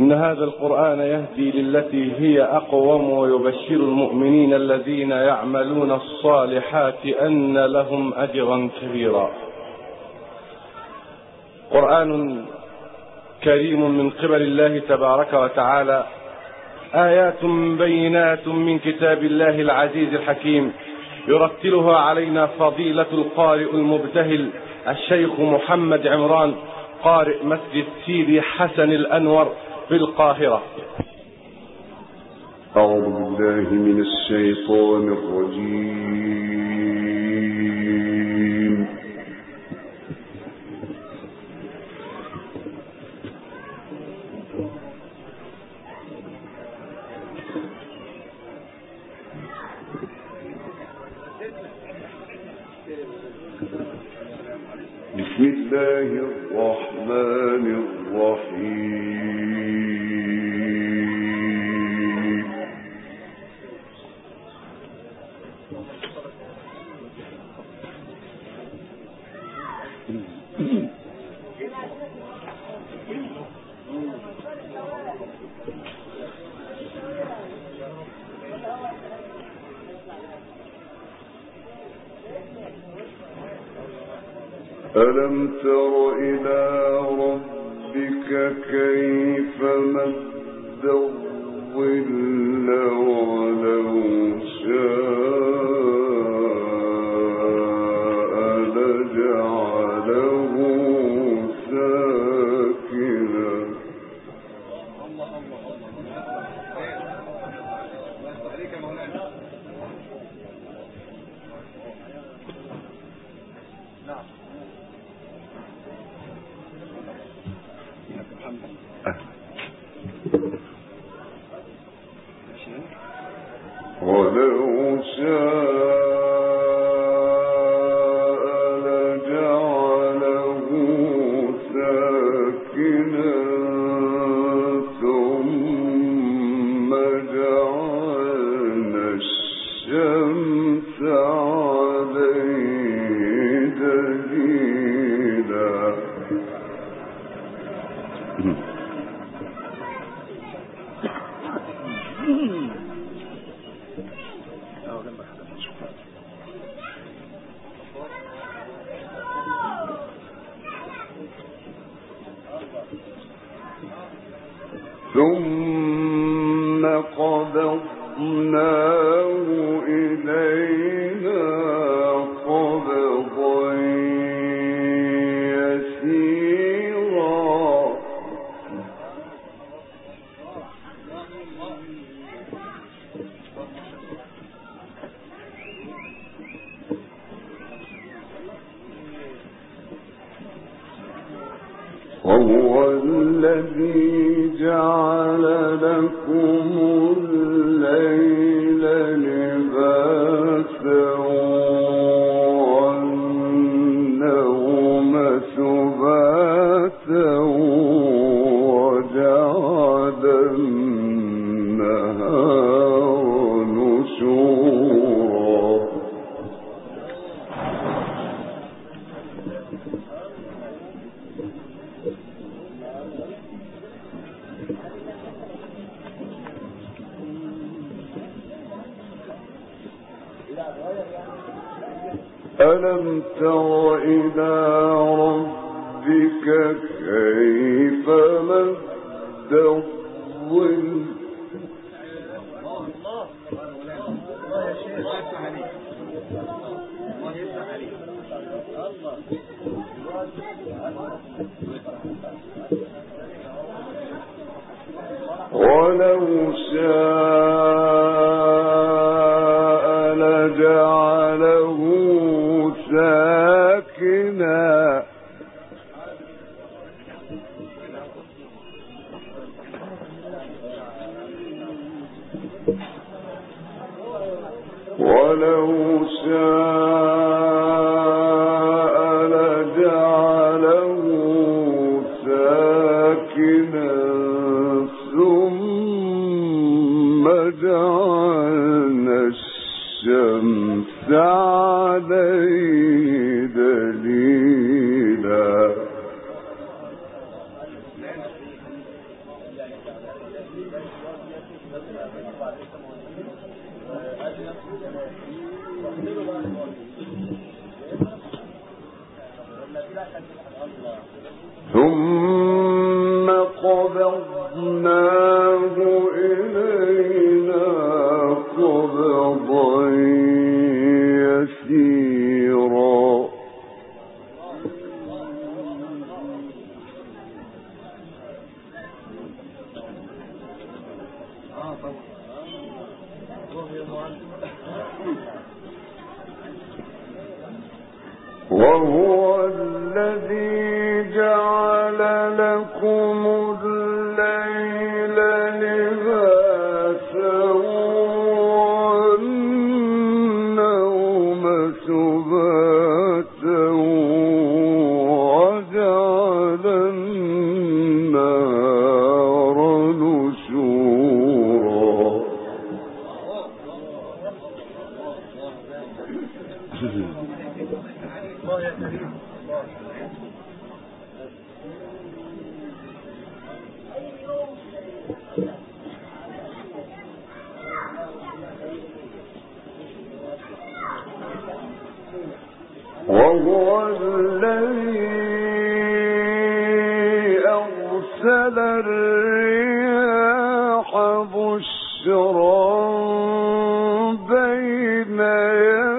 إن هذا القرآن يهدي للتي هي أقوم ويبشر المؤمنين الذين يعملون الصالحات أن لهم أجرا كبيرا. قرآن كريم من قبل الله تبارك وتعالى. آيات بينات من كتاب الله العزيز الحكيم. يرتلها علينا فضيلة القارئ المبتهل الشيخ محمد عمران، قارئ مسجد سيدي حسن الأنور بالقاهرة أعوذ بالله من الشيطان الرجيم. لجعله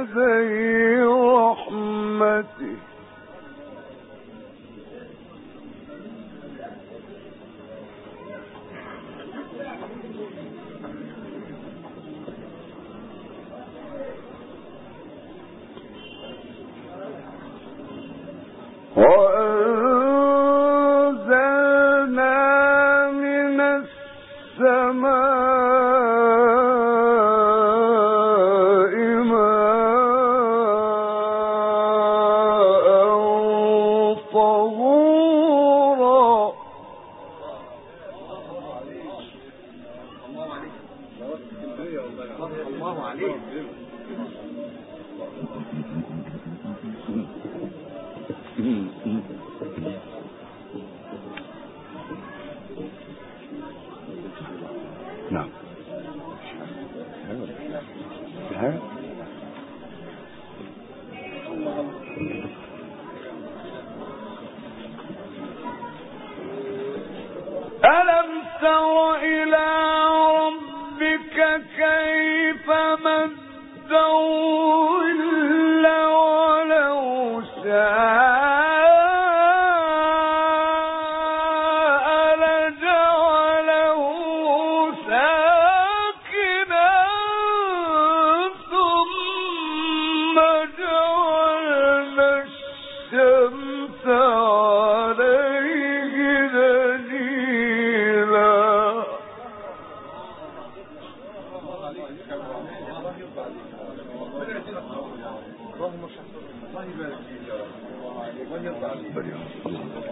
يدي بڑھیا۔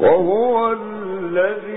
وهو الذي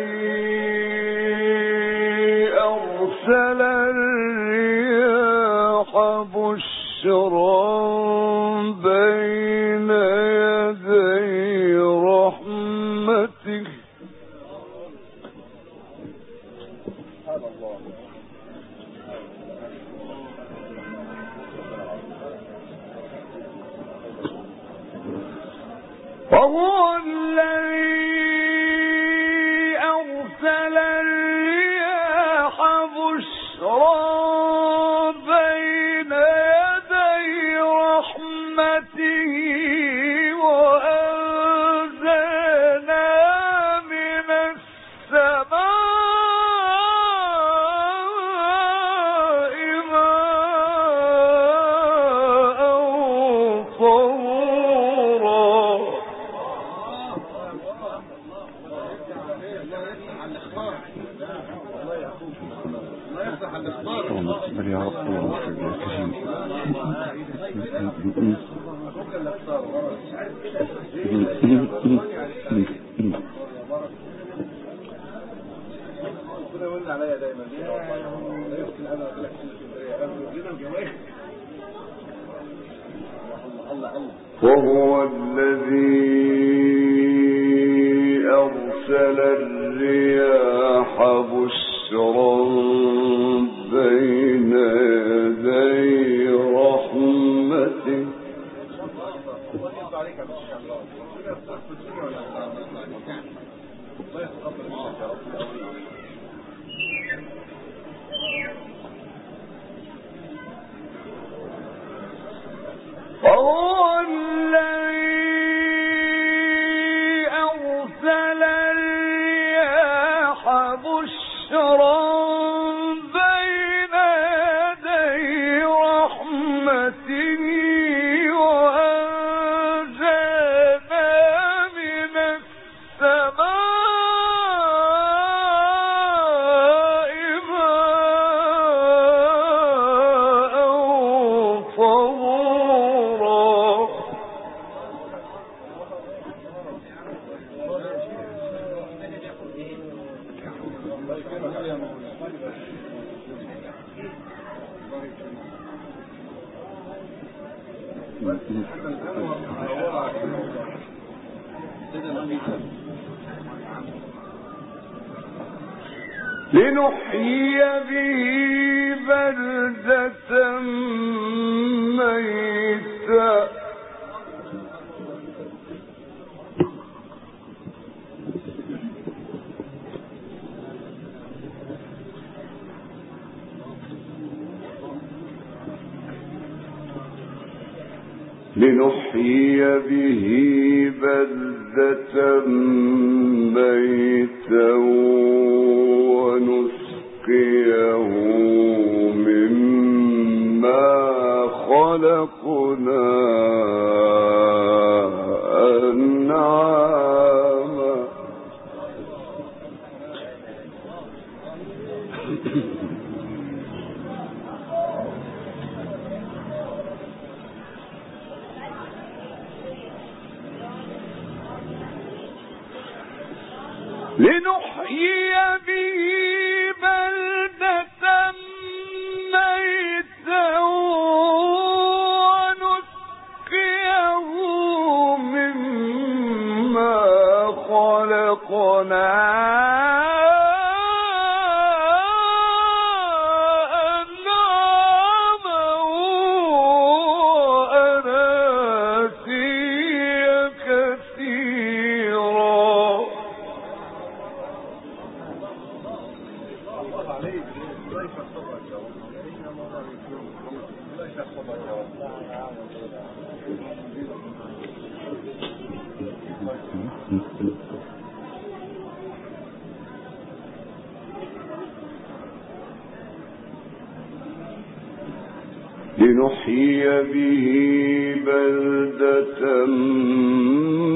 وهو الذي لنحيي به بلدة ميتا ونسقيه مما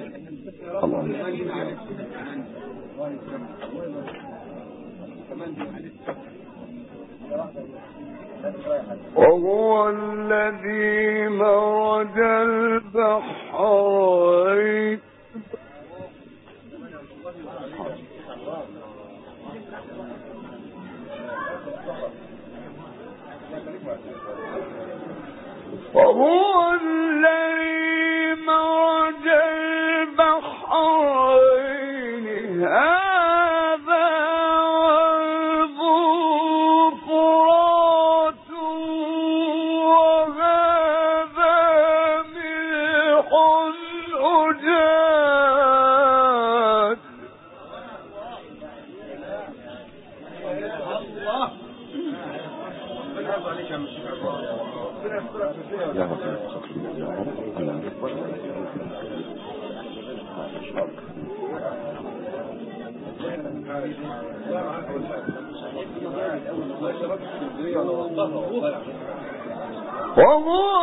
اللهم وهو الذي مرج البحرين وهو الذي وہ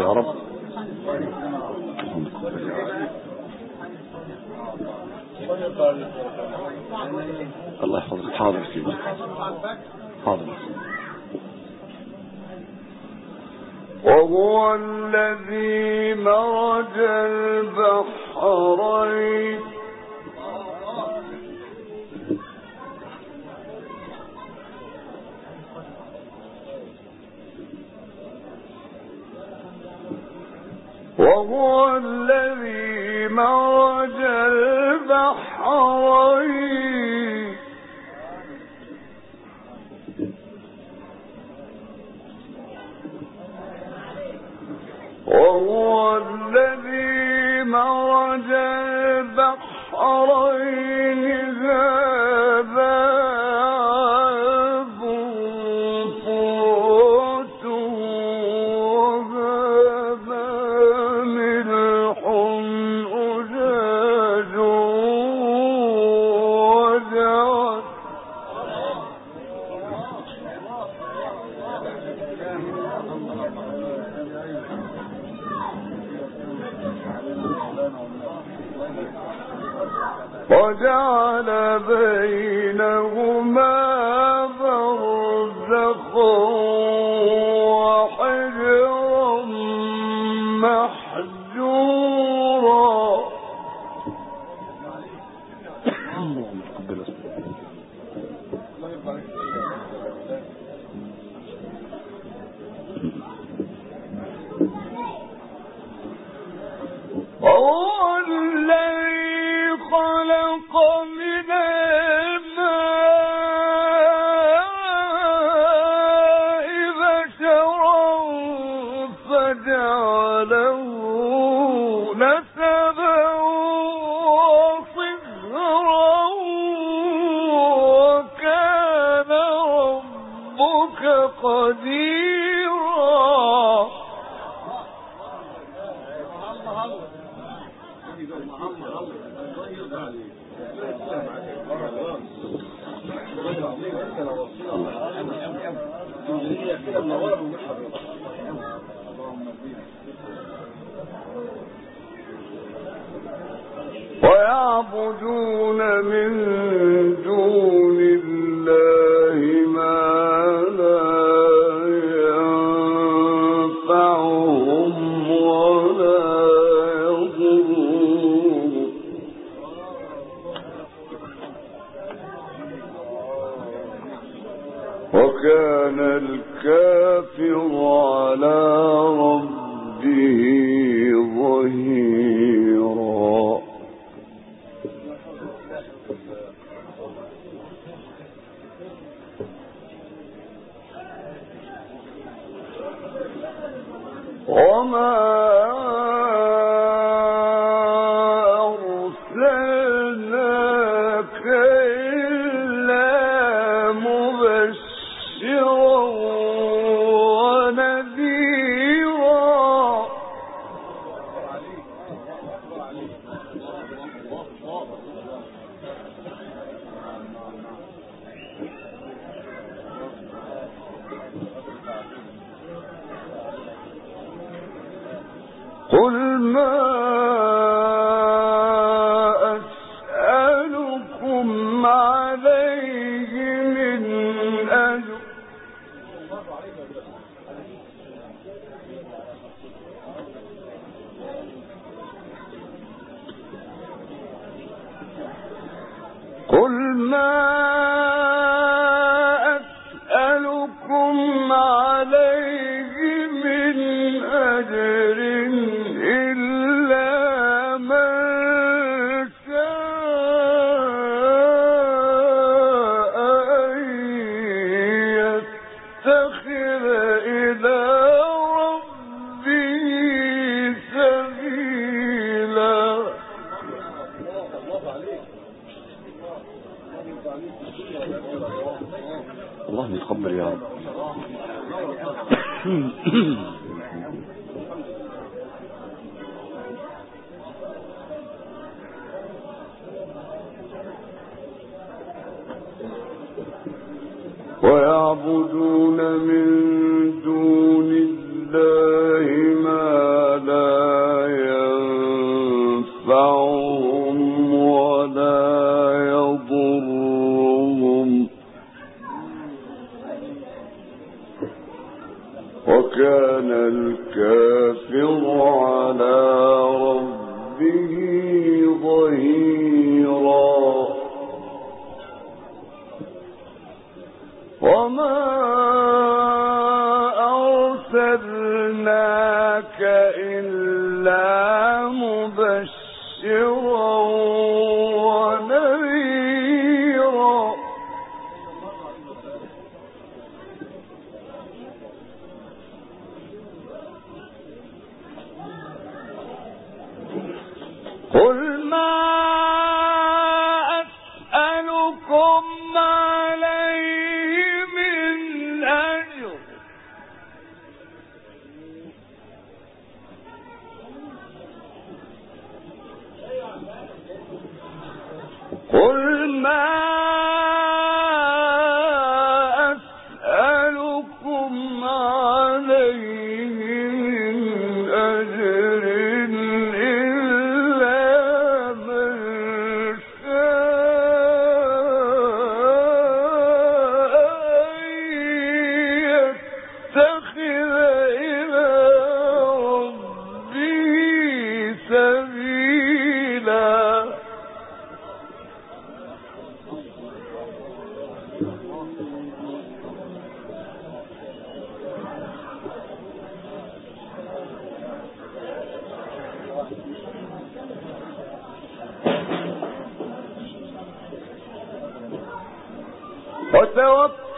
يا رب. الله يحفظك. حاضر سيدي. حاضر. وهو الذي مرج البحرين. وهو الذي مرج البحرين. وهو مرج البحرين. ذا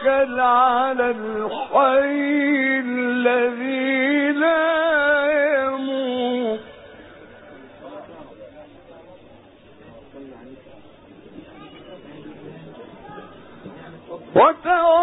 توكل على الحي الذي لا يموت. وتوكل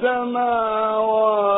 السماوات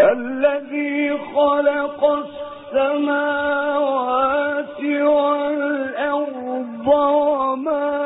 الذي خلق السماوات والأرض وما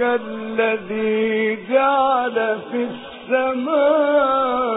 الذي جعل في السماء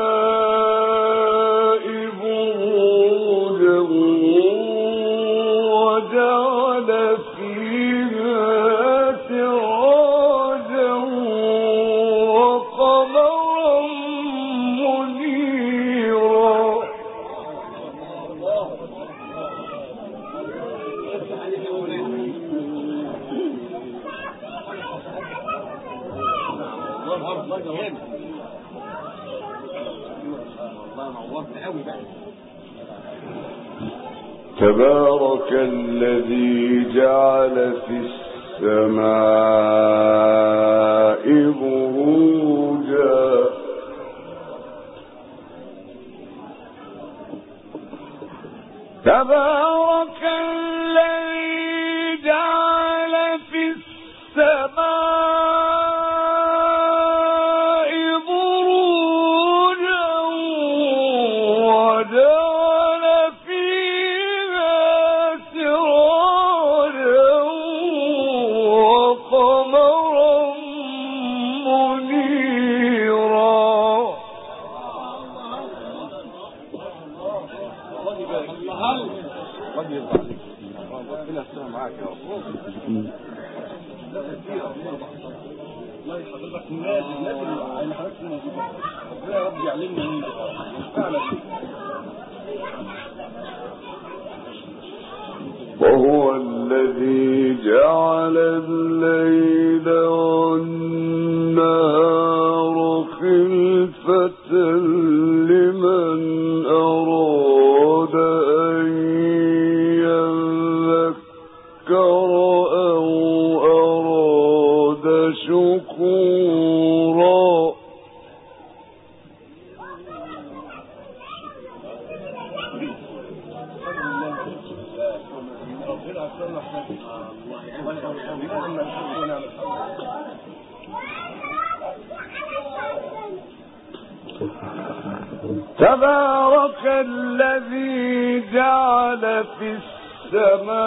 السماء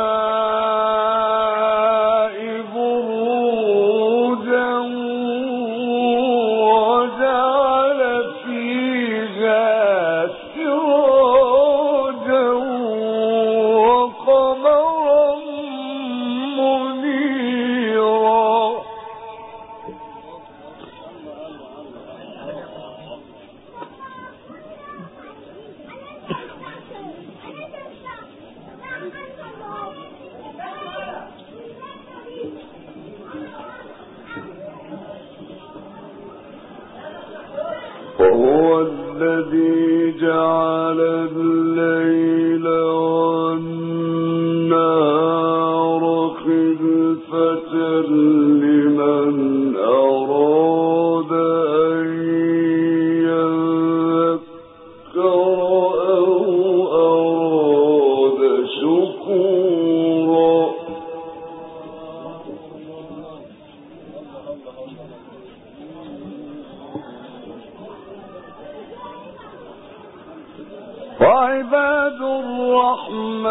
وعباد الرحمن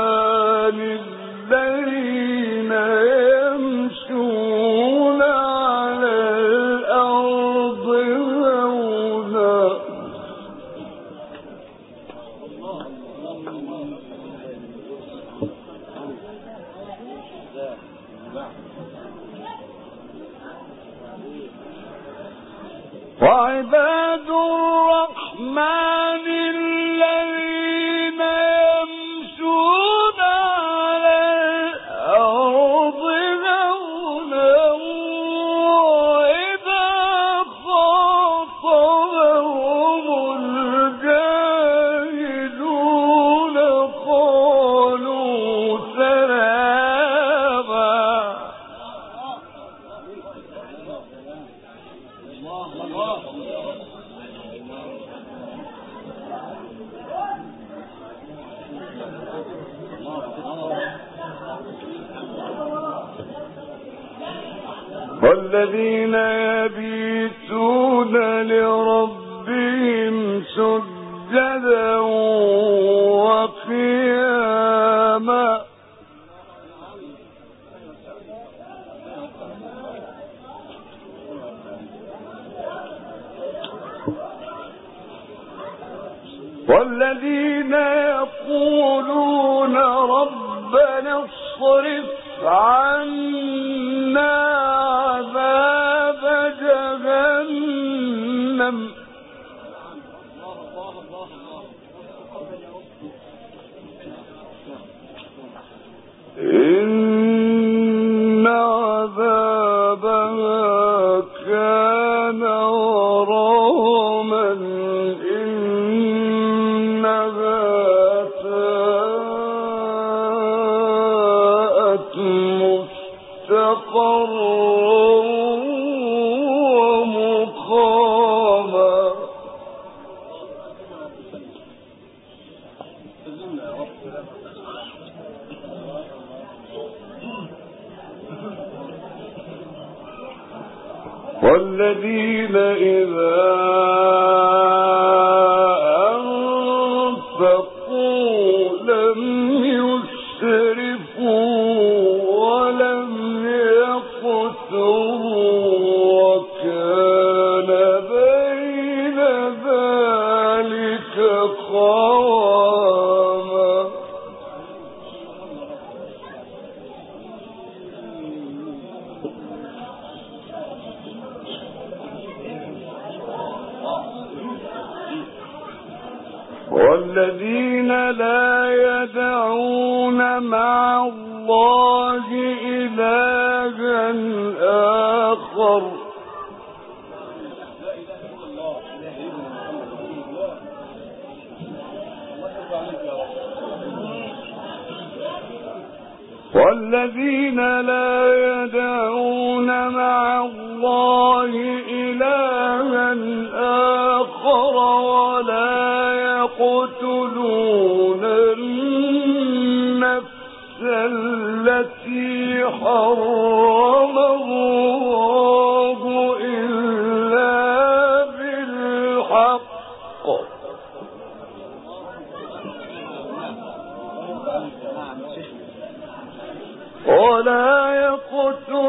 الذين الذين لا يدعون مع الله إلها آخر ولا يقتلون النفس التي حرم.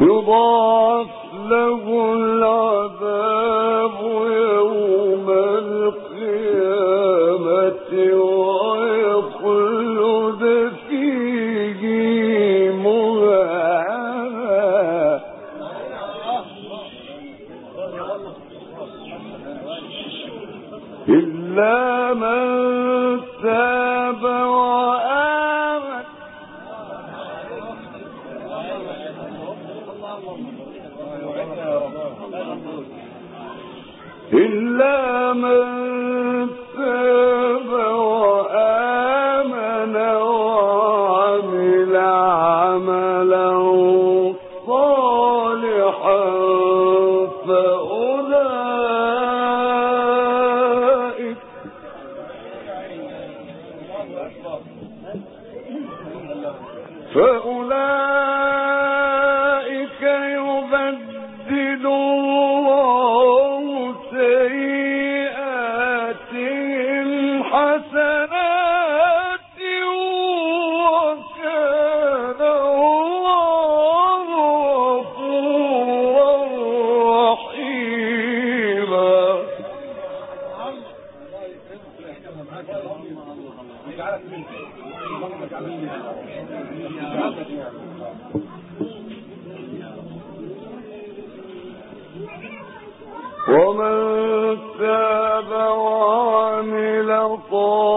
يضاف له العذاب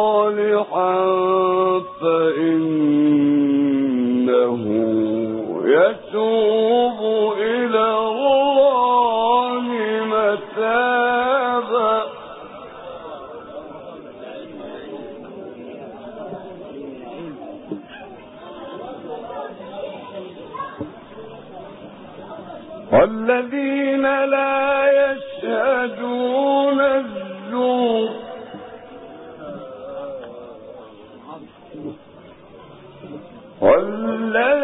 صالحا فإنه يتوب إلى الله متابا. والذين لا يشهدون الزور لن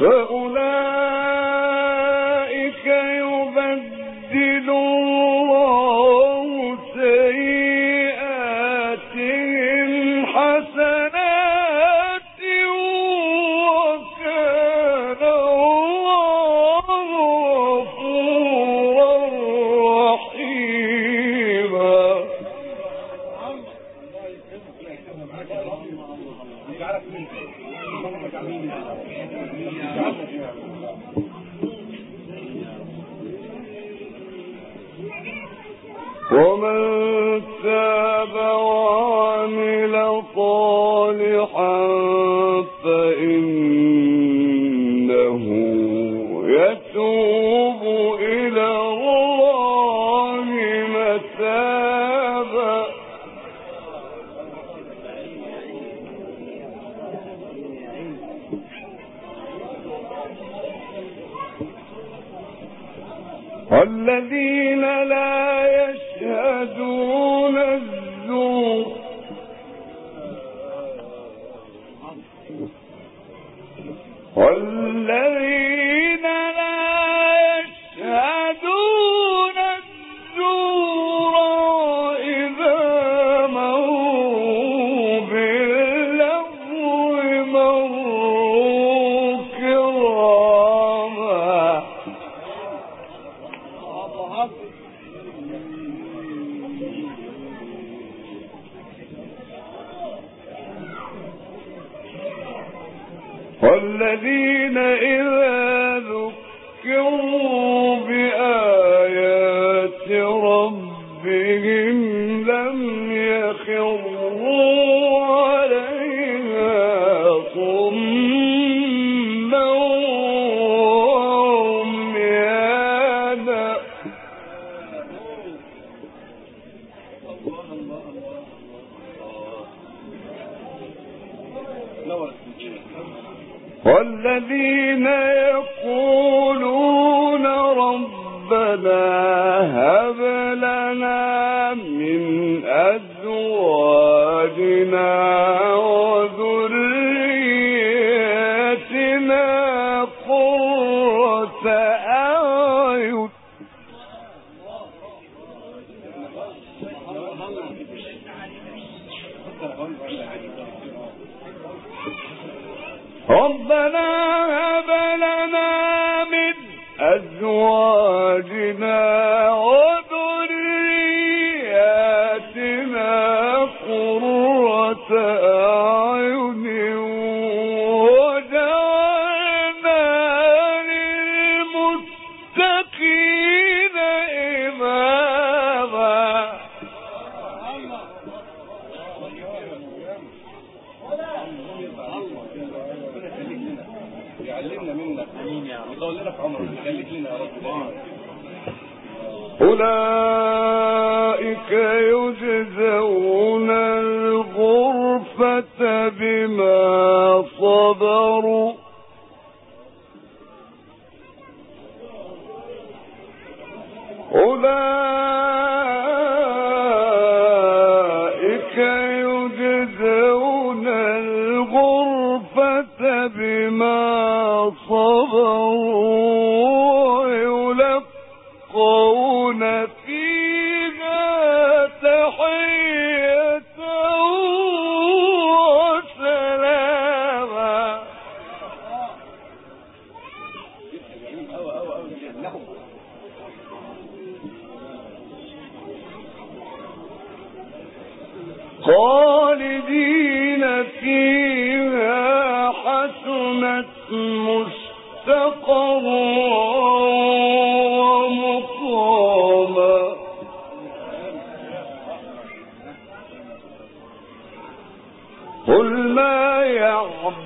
فأولئك والذين إذا ذكروا الذين أولئك يجزون الغرفة بما صبروا أولئك يجزون الغرفة بما